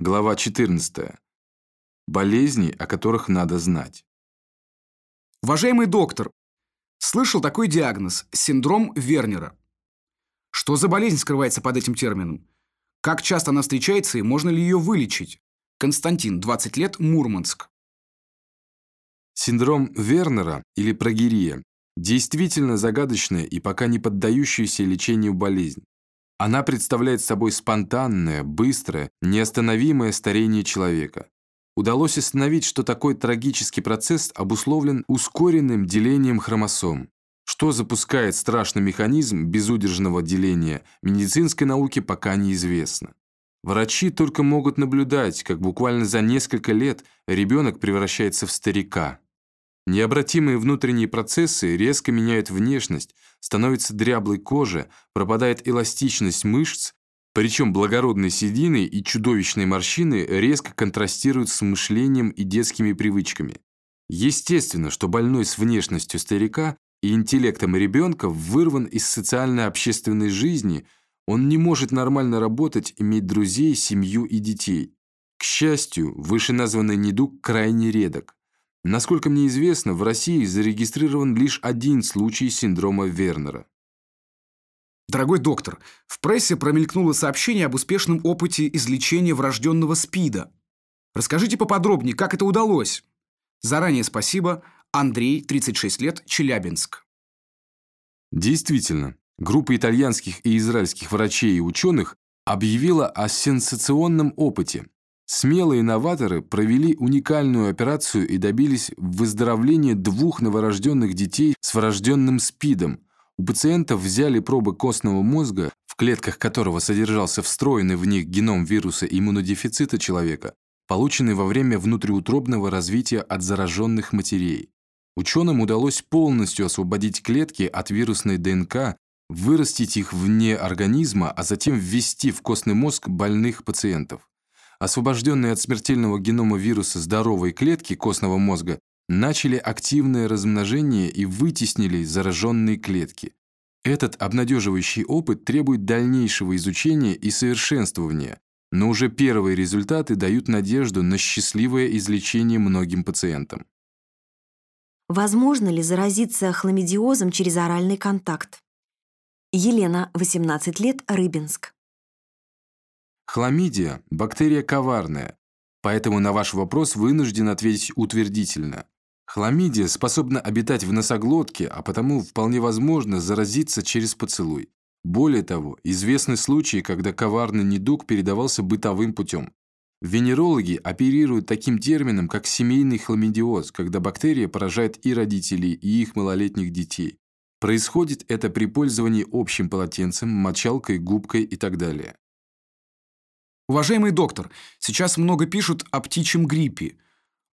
Глава 14. Болезни, о которых надо знать. Уважаемый доктор, слышал такой диагноз – синдром Вернера. Что за болезнь скрывается под этим термином? Как часто она встречается и можно ли ее вылечить? Константин, 20 лет, Мурманск. Синдром Вернера или прогерия – действительно загадочная и пока не поддающаяся лечению болезнь. Она представляет собой спонтанное, быстрое, неостановимое старение человека. Удалось установить, что такой трагический процесс обусловлен ускоренным делением хромосом. Что запускает страшный механизм безудержного деления, медицинской науке пока неизвестно. Врачи только могут наблюдать, как буквально за несколько лет ребенок превращается в старика. Необратимые внутренние процессы резко меняют внешность, становится дряблой кожа, пропадает эластичность мышц, причем благородные седины и чудовищные морщины резко контрастируют с мышлением и детскими привычками. Естественно, что больной с внешностью старика и интеллектом ребенка вырван из социально-общественной жизни, он не может нормально работать, иметь друзей, семью и детей. К счастью, вышеназванный недуг крайне редок. Насколько мне известно, в России зарегистрирован лишь один случай синдрома Вернера. Дорогой доктор, в прессе промелькнуло сообщение об успешном опыте излечения врожденного СПИДа. Расскажите поподробнее, как это удалось. Заранее спасибо. Андрей, 36 лет, Челябинск. Действительно, группа итальянских и израильских врачей и ученых объявила о сенсационном опыте, Смелые новаторы провели уникальную операцию и добились выздоровления двух новорожденных детей с врожденным СПИДом. У пациентов взяли пробы костного мозга, в клетках которого содержался встроенный в них геном вируса иммунодефицита человека, полученный во время внутриутробного развития от зараженных матерей. Ученым удалось полностью освободить клетки от вирусной ДНК, вырастить их вне организма, а затем ввести в костный мозг больных пациентов. Освобожденные от смертельного генома вируса здоровые клетки костного мозга начали активное размножение и вытеснили зараженные клетки. Этот обнадеживающий опыт требует дальнейшего изучения и совершенствования, но уже первые результаты дают надежду на счастливое излечение многим пациентам. Возможно ли заразиться хламидиозом через оральный контакт? Елена, 18 лет, Рыбинск. Хламидия – бактерия коварная, поэтому на ваш вопрос вынужден ответить утвердительно. Хламидия способна обитать в носоглотке, а потому вполне возможно заразиться через поцелуй. Более того, известны случаи, когда коварный недуг передавался бытовым путем. Венерологи оперируют таким термином, как семейный хламидиоз, когда бактерия поражает и родителей, и их малолетних детей. Происходит это при пользовании общим полотенцем, мочалкой, губкой и так далее. Уважаемый доктор, сейчас много пишут о птичьем гриппе.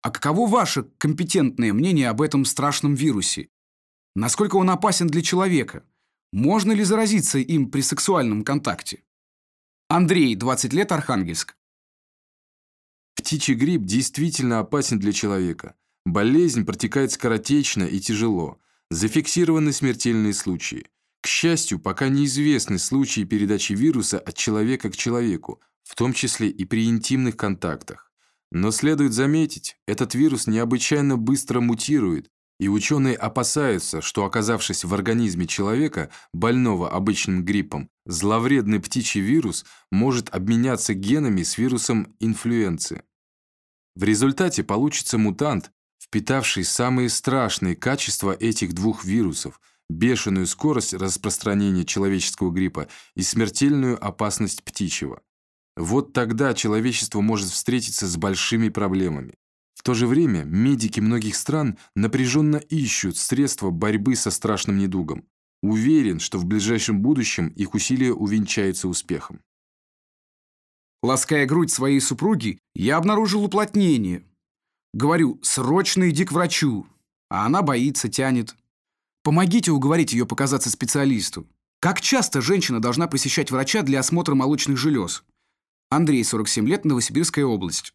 А каково ваше компетентное мнение об этом страшном вирусе? Насколько он опасен для человека? Можно ли заразиться им при сексуальном контакте? Андрей, 20 лет, Архангельск. Птичий грипп действительно опасен для человека. Болезнь протекает скоротечно и тяжело. Зафиксированы смертельные случаи. К счастью, пока неизвестны случаи передачи вируса от человека к человеку, в том числе и при интимных контактах. Но следует заметить, этот вирус необычайно быстро мутирует, и ученые опасаются, что оказавшись в организме человека, больного обычным гриппом, зловредный птичий вирус может обменяться генами с вирусом инфлюенции. В результате получится мутант, впитавший самые страшные качества этих двух вирусов, бешеную скорость распространения человеческого гриппа и смертельную опасность птичьего. Вот тогда человечество может встретиться с большими проблемами. В то же время медики многих стран напряженно ищут средства борьбы со страшным недугом. Уверен, что в ближайшем будущем их усилия увенчаются успехом. Лаская грудь своей супруги, я обнаружил уплотнение. Говорю, срочно иди к врачу. А она боится, тянет. Помогите уговорить ее показаться специалисту. Как часто женщина должна посещать врача для осмотра молочных желез? Андрей, 47 лет, Новосибирская область.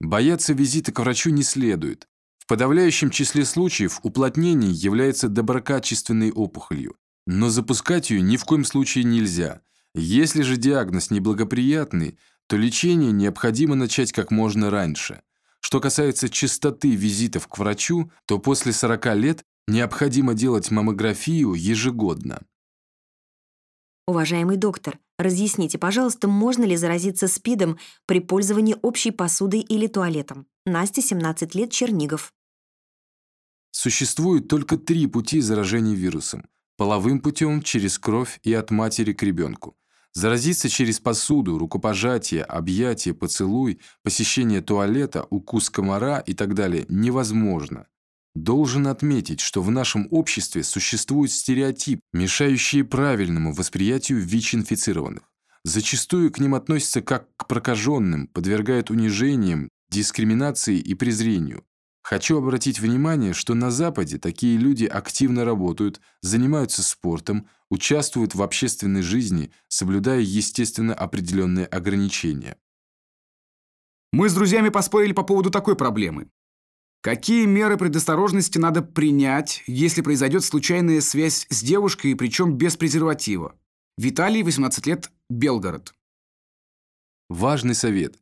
Бояться визита к врачу не следует. В подавляющем числе случаев уплотнение является доброкачественной опухолью, но запускать ее ни в коем случае нельзя. Если же диагноз неблагоприятный, то лечение необходимо начать как можно раньше. Что касается частоты визитов к врачу, то после 40 лет необходимо делать маммографию ежегодно. Уважаемый доктор, разъясните, пожалуйста, можно ли заразиться СПИДом при пользовании общей посудой или туалетом? Настя, 17 лет, Чернигов. Существует только три пути заражения вирусом. Половым путем, через кровь и от матери к ребенку. Заразиться через посуду, рукопожатие, объятие, поцелуй, посещение туалета, укус комара и так далее невозможно. Должен отметить, что в нашем обществе существует стереотип, мешающий правильному восприятию ВИЧ-инфицированных. Зачастую к ним относятся как к прокаженным, подвергают унижениям, дискриминации и презрению. Хочу обратить внимание, что на Западе такие люди активно работают, занимаются спортом, участвуют в общественной жизни, соблюдая, естественно, определенные ограничения. Мы с друзьями поспорили по поводу такой проблемы. Какие меры предосторожности надо принять, если произойдет случайная связь с девушкой, причем без презерватива? Виталий, 18 лет, Белгород. Важный совет.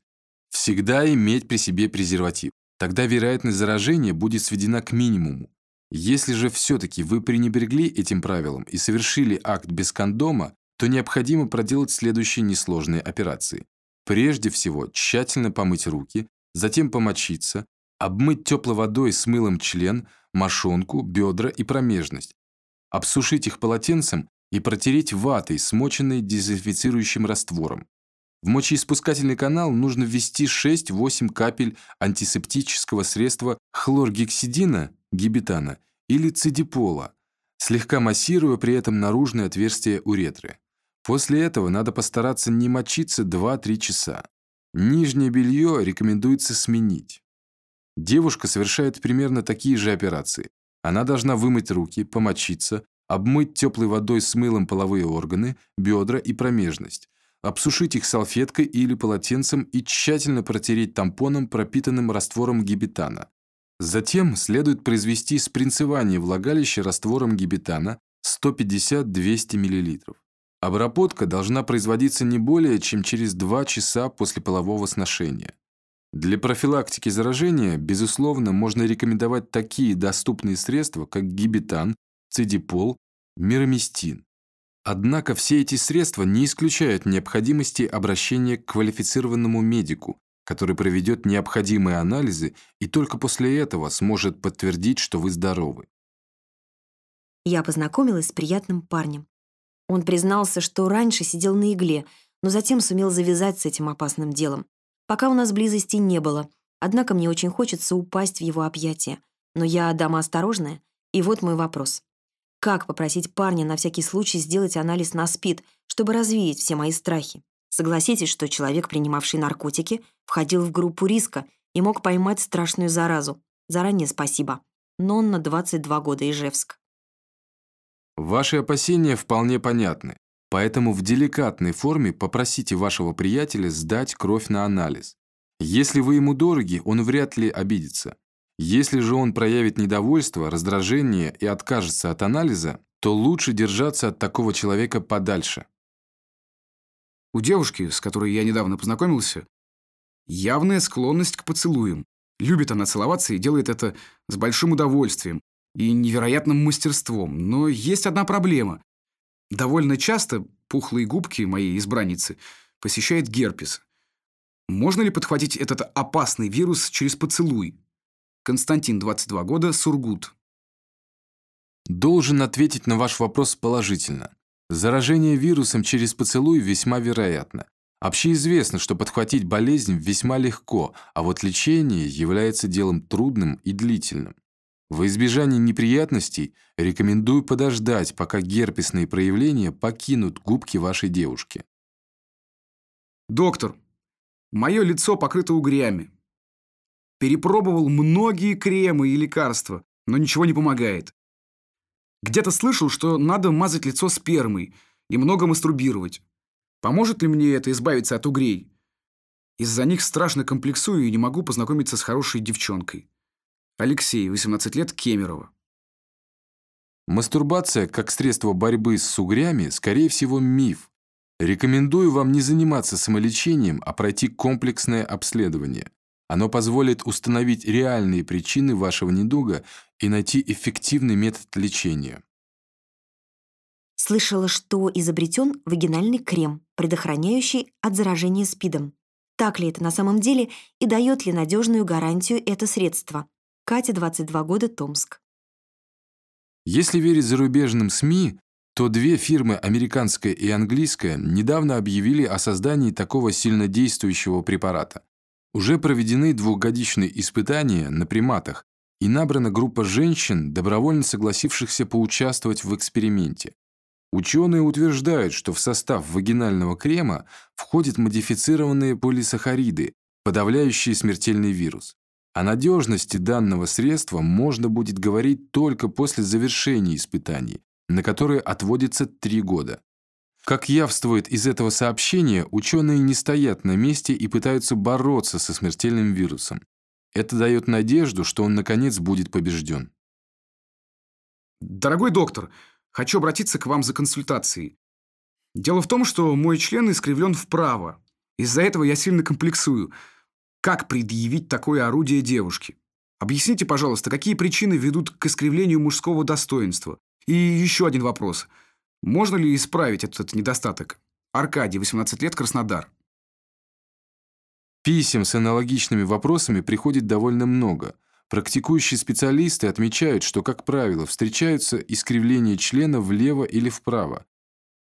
Всегда иметь при себе презерватив. Тогда вероятность заражения будет сведена к минимуму. Если же все-таки вы пренебрегли этим правилом и совершили акт без кондома, то необходимо проделать следующие несложные операции. Прежде всего, тщательно помыть руки, затем помочиться, обмыть теплой водой с мылом член, мошонку, бедра и промежность, обсушить их полотенцем и протереть ватой, смоченной дезинфицирующим раствором. В мочеиспускательный канал нужно ввести 6-8 капель антисептического средства хлоргексидина, гибетана или цидипола, слегка массируя при этом наружное отверстие уретры. После этого надо постараться не мочиться 2-3 часа. Нижнее белье рекомендуется сменить. Девушка совершает примерно такие же операции. Она должна вымыть руки, помочиться, обмыть теплой водой с мылом половые органы, бедра и промежность, обсушить их салфеткой или полотенцем и тщательно протереть тампоном, пропитанным раствором гибетана. Затем следует произвести спринцевание влагалища раствором гибетана 150-200 мл. Обработка должна производиться не более чем через 2 часа после полового сношения. Для профилактики заражения, безусловно, можно рекомендовать такие доступные средства, как гибетан, цидипол, мироместин. Однако все эти средства не исключают необходимости обращения к квалифицированному медику, который проведет необходимые анализы и только после этого сможет подтвердить, что вы здоровы. Я познакомилась с приятным парнем. Он признался, что раньше сидел на игле, но затем сумел завязать с этим опасным делом. Пока у нас близости не было, однако мне очень хочется упасть в его объятия. Но я дама осторожная, и вот мой вопрос. Как попросить парня на всякий случай сделать анализ на СПИД, чтобы развеять все мои страхи? Согласитесь, что человек, принимавший наркотики, входил в группу риска и мог поймать страшную заразу. Заранее спасибо. Нонна, 22 года, Ижевск. Ваши опасения вполне понятны, поэтому в деликатной форме попросите вашего приятеля сдать кровь на анализ. Если вы ему дороги, он вряд ли обидится. Если же он проявит недовольство, раздражение и откажется от анализа, то лучше держаться от такого человека подальше. У девушки, с которой я недавно познакомился, явная склонность к поцелуям. Любит она целоваться и делает это с большим удовольствием и невероятным мастерством. Но есть одна проблема. Довольно часто пухлые губки моей избранницы посещает герпес. Можно ли подхватить этот опасный вирус через поцелуй? Константин, 22 года, Сургут. Должен ответить на ваш вопрос положительно. Заражение вирусом через поцелуй весьма вероятно. Общеизвестно, что подхватить болезнь весьма легко, а вот лечение является делом трудным и длительным. Во избежание неприятностей рекомендую подождать, пока герпесные проявления покинут губки вашей девушки. Доктор, мое лицо покрыто угрями. Перепробовал многие кремы и лекарства, но ничего не помогает. Где-то слышал, что надо мазать лицо спермой и много мастурбировать. Поможет ли мне это избавиться от угрей? Из-за них страшно комплексую и не могу познакомиться с хорошей девчонкой. Алексей, 18 лет, Кемерово. Мастурбация как средство борьбы с угрями, скорее всего, миф. Рекомендую вам не заниматься самолечением, а пройти комплексное обследование. Оно позволит установить реальные причины вашего недуга и найти эффективный метод лечения. Слышала, что изобретен вагинальный крем, предохраняющий от заражения СПИДом. Так ли это на самом деле и дает ли надежную гарантию это средство? Катя, 22 года, Томск. Если верить зарубежным СМИ, то две фирмы, американская и английская, недавно объявили о создании такого сильнодействующего препарата. Уже проведены двухгодичные испытания на приматах и набрана группа женщин, добровольно согласившихся поучаствовать в эксперименте. Ученые утверждают, что в состав вагинального крема входят модифицированные полисахариды, подавляющие смертельный вирус. О надежности данного средства можно будет говорить только после завершения испытаний, на которые отводится три года. Как явствует из этого сообщения, ученые не стоят на месте и пытаются бороться со смертельным вирусом. Это дает надежду, что он, наконец, будет побежден. Дорогой доктор, хочу обратиться к вам за консультацией. Дело в том, что мой член искривлен вправо. Из-за этого я сильно комплексую. Как предъявить такое орудие девушке? Объясните, пожалуйста, какие причины ведут к искривлению мужского достоинства? И еще один вопрос – можно ли исправить этот недостаток? Аркадий, 18 лет, Краснодар. Писем с аналогичными вопросами приходит довольно много. Практикующие специалисты отмечают, что, как правило, встречаются искривления члена влево или вправо.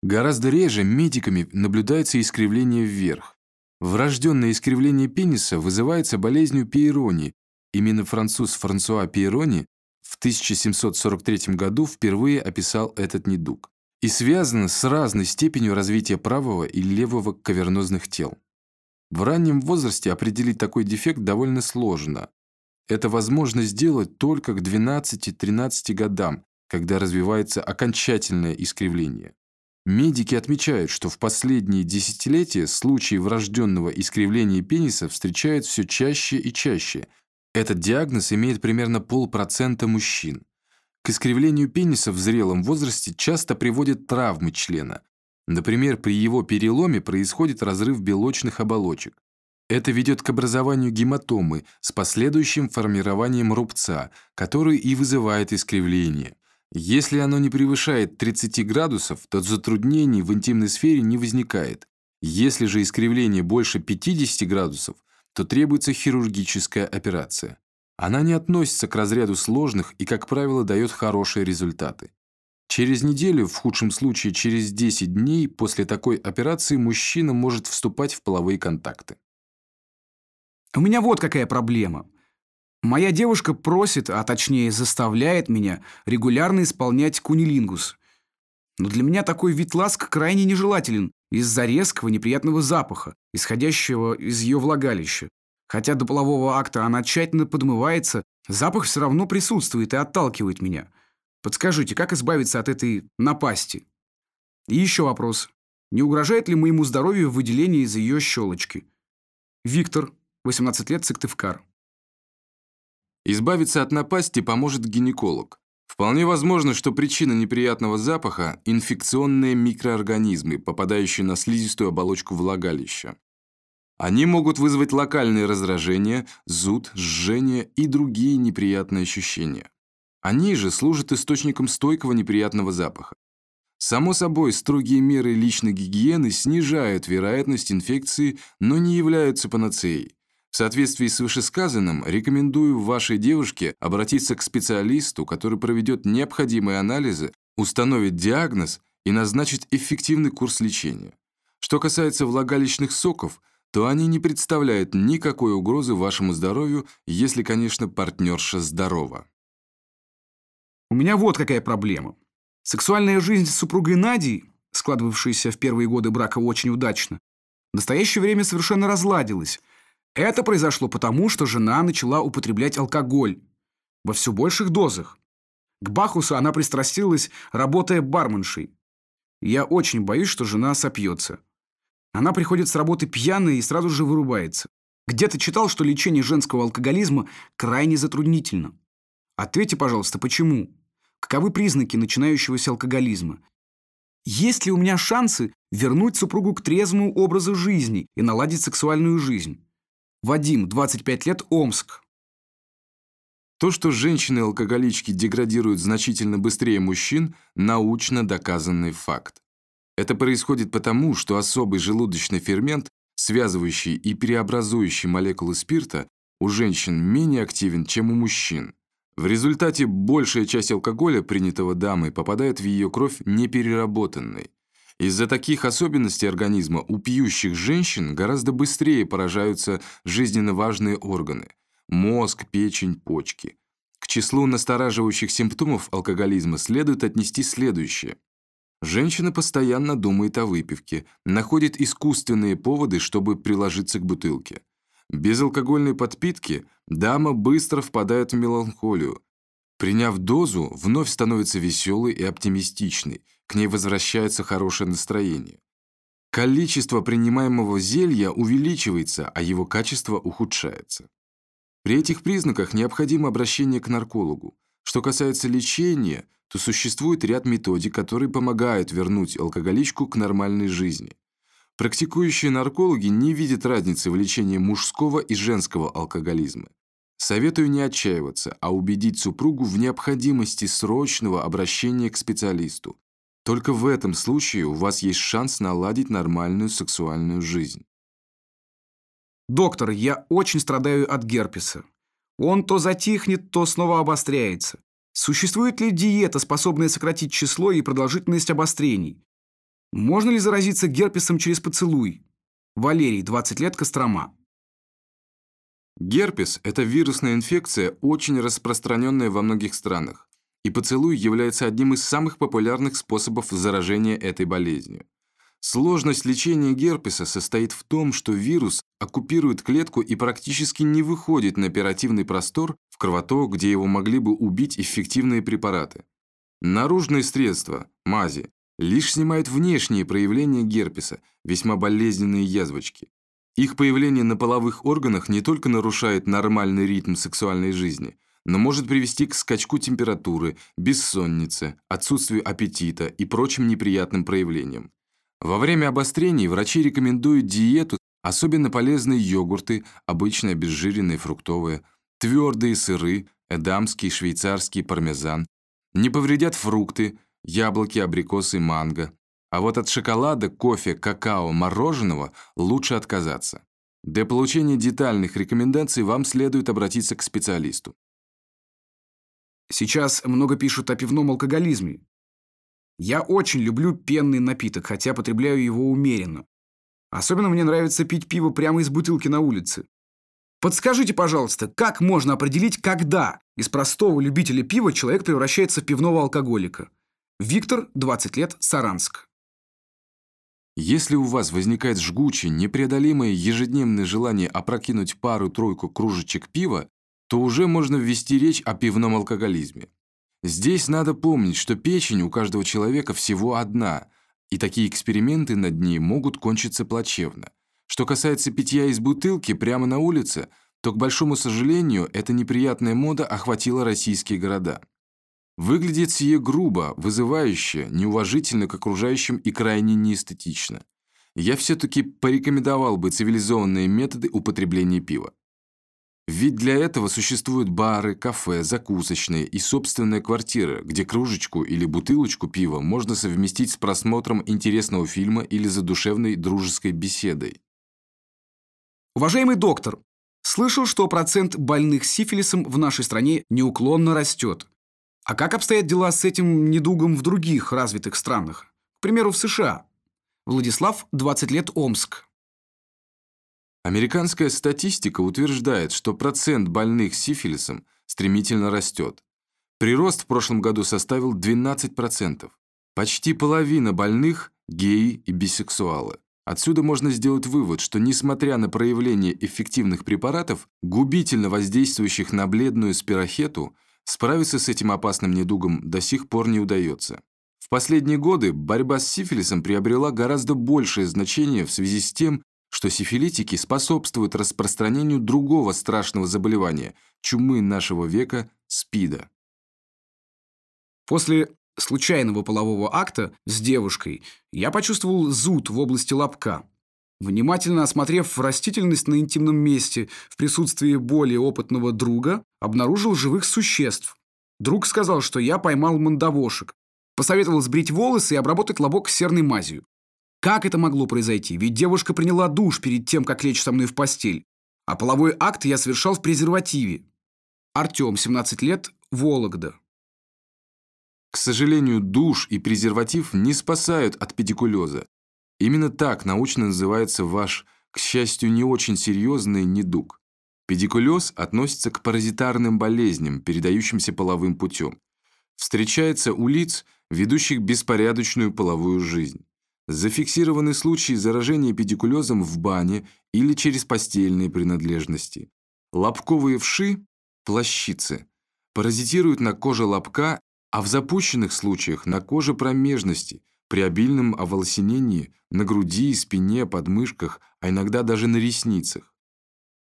Гораздо реже медиками наблюдается искривление вверх. Врожденное искривление пениса вызывается болезнью Пейрони. Именно француз Франсуа Пейрони в 1743 году впервые описал этот недуг и связано с разной степенью развития правого и левого кавернозных тел. В раннем возрасте определить такой дефект довольно сложно. Это возможно сделать только к 12-13 годам, когда развивается окончательное искривление. Медики отмечают, что в последние десятилетия случаи врожденного искривления пениса встречают все чаще и чаще. Этот диагноз имеет примерно полпроцента мужчин. К искривлению пениса в зрелом возрасте часто приводят травмы члена. Например, при его переломе происходит разрыв белочных оболочек. Это ведет к образованию гематомы с последующим формированием рубца, который и вызывает искривление. Если оно не превышает 30 градусов, то затруднений в интимной сфере не возникает. Если же искривление больше 50 градусов, то требуется хирургическая операция. Она не относится к разряду сложных и, как правило, дает хорошие результаты. Через неделю, в худшем случае через 10 дней после такой операции мужчина может вступать в половые контакты. У меня вот какая проблема. Моя девушка просит, а точнее заставляет меня регулярно исполнять кунилингус. Но для меня такой вид ласк крайне нежелателен из-за резкого неприятного запаха, исходящего из ее влагалища. Хотя до полового акта она тщательно подмывается, запах все равно присутствует и отталкивает меня. Подскажите, как избавиться от этой напасти? И еще вопрос. Не угрожает ли моему здоровью выделение из ее щелочки? Виктор, 18 лет, Сыктывкар. Избавиться от напасти поможет гинеколог. Вполне возможно, что причина неприятного запаха – инфекционные микроорганизмы, попадающие на слизистую оболочку влагалища. Они могут вызвать локальные раздражения, зуд, жжение и другие неприятные ощущения. Они же служат источником стойкого неприятного запаха. Само собой, строгие меры личной гигиены снижают вероятность инфекции, но не являются панацеей. В соответствии с вышесказанным, рекомендую вашей девушке обратиться к специалисту, который проведет необходимые анализы, установит диагноз и назначит эффективный курс лечения. Что касается влагалищных соков – то они не представляют никакой угрозы вашему здоровью, если, конечно, партнерша здорова. У меня вот какая проблема. Сексуальная жизнь с супругой Надей, складывавшаяся в первые годы брака очень удачно, в настоящее время совершенно разладилась. Это произошло потому, что жена начала употреблять алкоголь во все больших дозах. К Бахусу она пристрастилась, работая барменшей. Я очень боюсь, что жена сопьется. Она приходит с работы пьяная и сразу же вырубается. Где-то читал, что лечение женского алкоголизма крайне затруднительно. Ответьте, пожалуйста, почему? Каковы признаки начинающегося алкоголизма? есть ли у меня шансы вернуть супругу к трезвому образу жизни и наладить сексуальную жизнь? Вадим, 25 лет, Омск. То, что женщины-алкоголички деградируют значительно быстрее мужчин, научно доказанный факт. Это происходит потому, что особый желудочный фермент, связывающий и преобразующий молекулы спирта, у женщин менее активен, чем у мужчин. В результате большая часть алкоголя, принятого дамой, попадает в ее кровь непереработанной. Из-за таких особенностей организма у пьющих женщин гораздо быстрее поражаются жизненно важные органы – мозг, печень, почки. К числу настораживающих симптомов алкоголизма следует отнести следующее. Женщина постоянно думает о выпивке, находит искусственные поводы, чтобы приложиться к бутылке. Без алкогольной подпитки дама быстро впадает в меланхолию. Приняв дозу, вновь становится веселой и оптимистичной, к ней возвращается хорошее настроение. Количество принимаемого зелья увеличивается, а его качество ухудшается. При этих признаках необходимо обращение к наркологу. Что касается лечения, то существует ряд методик, которые помогают вернуть алкоголичку к нормальной жизни. Практикующие наркологи не видят разницы в лечении мужского и женского алкоголизма. Советую не отчаиваться, а убедить супругу в необходимости срочного обращения к специалисту. Только в этом случае у вас есть шанс наладить нормальную сексуальную жизнь. Доктор, я очень страдаю от герпеса. Он то затихнет, то снова обостряется. Существует ли диета, способная сократить число и продолжительность обострений? Можно ли заразиться герпесом через поцелуй? Валерий, 20 лет, Кострома. Герпес – это вирусная инфекция, очень распространенная во многих странах, и поцелуй является одним из самых популярных способов заражения этой болезнью. Сложность лечения герпеса состоит в том, что вирус оккупирует клетку и практически не выходит на оперативный простор в кровоток, где его могли бы убить эффективные препараты. Наружные средства, мази, лишь снимают внешние проявления герпеса, весьма болезненные язвочки. Их появление на половых органах не только нарушает нормальный ритм сексуальной жизни, но может привести к скачку температуры, бессоннице, отсутствию аппетита и прочим неприятным проявлениям. Во время обострений врачи рекомендуют диету, особенно полезные йогурты, обычно обезжиренные фруктовые, твердые сыры, эдамский, швейцарский, пармезан. Не повредят фрукты, яблоки, абрикосы, манго. А вот от шоколада, кофе, какао, мороженого лучше отказаться. Для получения детальных рекомендаций вам следует обратиться к специалисту. Сейчас много пишут о пивном алкоголизме. Я очень люблю пенный напиток, хотя потребляю его умеренно. Особенно мне нравится пить пиво прямо из бутылки на улице. Подскажите, пожалуйста, как можно определить, когда из простого любителя пива человек превращается в пивного алкоголика? Виктор, 20 лет, Саранск. Если у вас возникает жгучее, непреодолимое ежедневное желание опрокинуть пару-тройку кружечек пива, то уже можно ввести речь о пивном алкоголизме. Здесь надо помнить, что печень у каждого человека всего одна, и такие эксперименты над ней могут кончиться плачевно. Что касается питья из бутылки прямо на улице, то, к большому сожалению, эта неприятная мода охватила российские города. Выглядит сие грубо, вызывающе, неуважительно к окружающим и крайне неэстетично. Я все-таки порекомендовал бы цивилизованные методы употребления пива. Ведь для этого существуют бары, кафе, закусочные и собственная квартира, где кружечку или бутылочку пива можно совместить с просмотром интересного фильма или задушевной дружеской беседой. Уважаемый доктор, слышал, что процент больных сифилисом в нашей стране неуклонно растет. А как обстоят дела с этим недугом в других развитых странах? К примеру, в США. Владислав, 20 лет, Омск. Американская статистика утверждает, что процент больных сифилисом стремительно растет. Прирост в прошлом году составил 12%. Почти половина больных – геи и бисексуалы. Отсюда можно сделать вывод, что несмотря на проявление эффективных препаратов, губительно воздействующих на бледную спирохету – Справиться с этим опасным недугом до сих пор не удается. В последние годы борьба с сифилисом приобрела гораздо большее значение в связи с тем, что сифилитики способствуют распространению другого страшного заболевания – чумы нашего века – СПИДа. После случайного полового акта с девушкой я почувствовал зуд в области лобка. Внимательно осмотрев растительность на интимном месте в присутствии более опытного друга, обнаружил живых существ. Друг сказал, что я поймал мандавошек. Посоветовал сбрить волосы и обработать лобок серной мазью. Как это могло произойти? Ведь девушка приняла душ перед тем, как лечь со мной в постель. А половой акт я совершал в презервативе. Артем, 17 лет, Вологда. К сожалению, душ и презерватив не спасают от педикулеза. Именно так научно называется ваш, к счастью, не очень серьезный недуг. Педикулез относится к паразитарным болезням, передающимся половым путем. Встречается у лиц, ведущих беспорядочную половую жизнь. Зафиксированы случаи заражения педикулезом в бане или через постельные принадлежности. Лобковые вши, плащицы, паразитируют на коже лобка, а в запущенных случаях на коже промежности, при обильном оволосенении, на груди, спине, подмышках, а иногда даже на ресницах.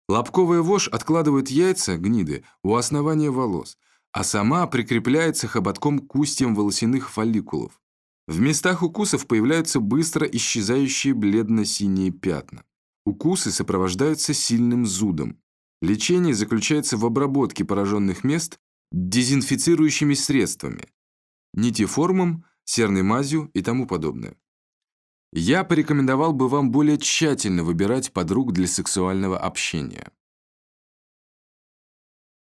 Лобковая вошь откладывает яйца, гниды, у основания волос, а сама прикрепляется хоботком к устьям волосяных фолликулов. В местах укусов появляются быстро исчезающие бледно-синие пятна. Укусы сопровождаются сильным зудом. Лечение заключается в обработке пораженных мест дезинфицирующими средствами, нитиформом, серной мазью и тому подобное. Я порекомендовал бы вам более тщательно выбирать подруг для сексуального общения.